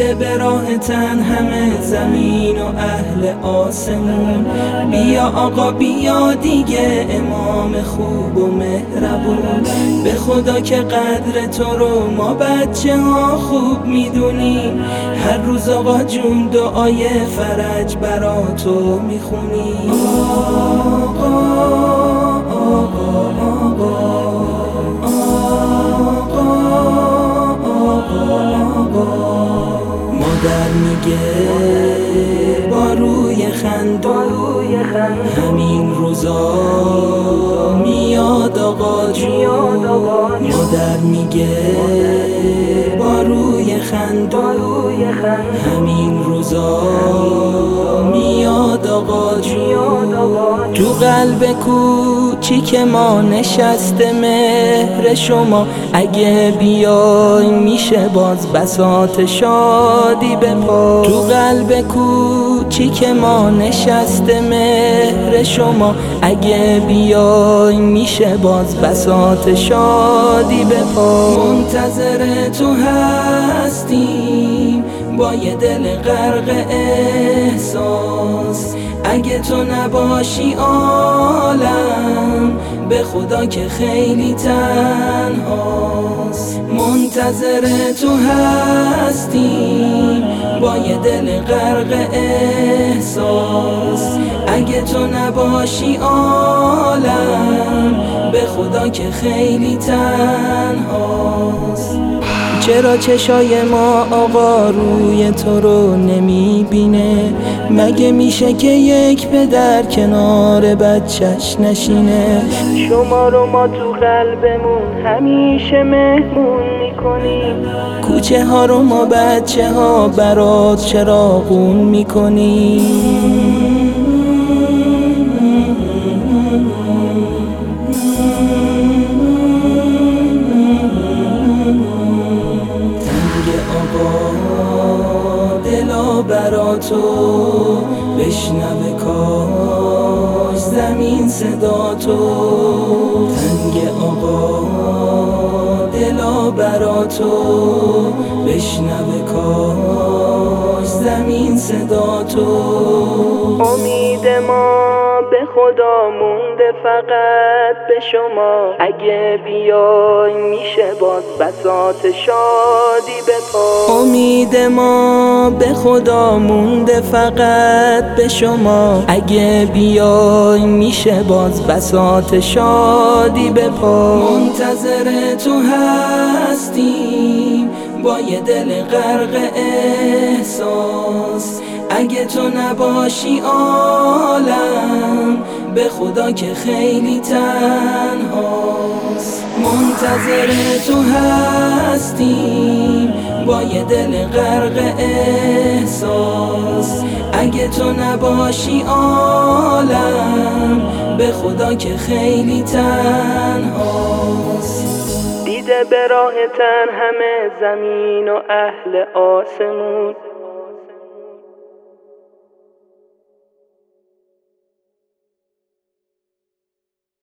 به راه تن همه زمین و اهل آسمون. بیا آقا بیا دیگه امام خوب و مهربون. به خدا که قدر تو رو ما بچه ها خوب می‌دونیم. هر روز آقا جون دعای فرج برا تو می‌خونیم. آقا. مادر میگه با روی خندون. همین روزا میاد آقا جون. مادر میگه با روی خندون. همین روزا آقا تو قلب کوچیک ما نشسته مهر شما. اگه بیای میشه باز بسات شادی به پا. تو قلب کوچیک ما نشسته مهر شما. اگه بیای میشه باز بسات شادی به پا. منتظر تو هستیم با یه دل غرق احساس. اگه تو نباشی عالم به خدا که خیلی تنهاست. منتظر تو هستیم با یه دل غرق احساس. اگه تو نباشی عالم به خدا که خیلی تنهاست. چرا چشای ما آقا روی تو رو نمی‌بینه؟ مگه میشه که یک پدر کنار بچهش نشینه؟ شما رو ما تو قلبمون همیشه مهمون می‌کنیم. کوچه ها رو ما بچه ها برات چراغون می‌کنیم. تو بشنوه کاش زمین صدا تو. تنگ آقا دلا برا تو. بشنوه کاش زمین صدا تو. امید ما خدا مونده فقط به شما. اگه بیای میشه باز بسات شادی به پا. امید ما به خدا مونده فقط به شما. اگه بیای میشه باز بسات شادی به پا. منتظر تو هستیم با یه دل غرق احساس. اگه تو نباشی عالم به خدا که خیلی تنهاست. منتظر تو هستیم با یه دل غرق احساس. اگه تو نباشی عالم به خدا که خیلی تنهاست. دیده به راه تن همه زمین و اهل آسمون.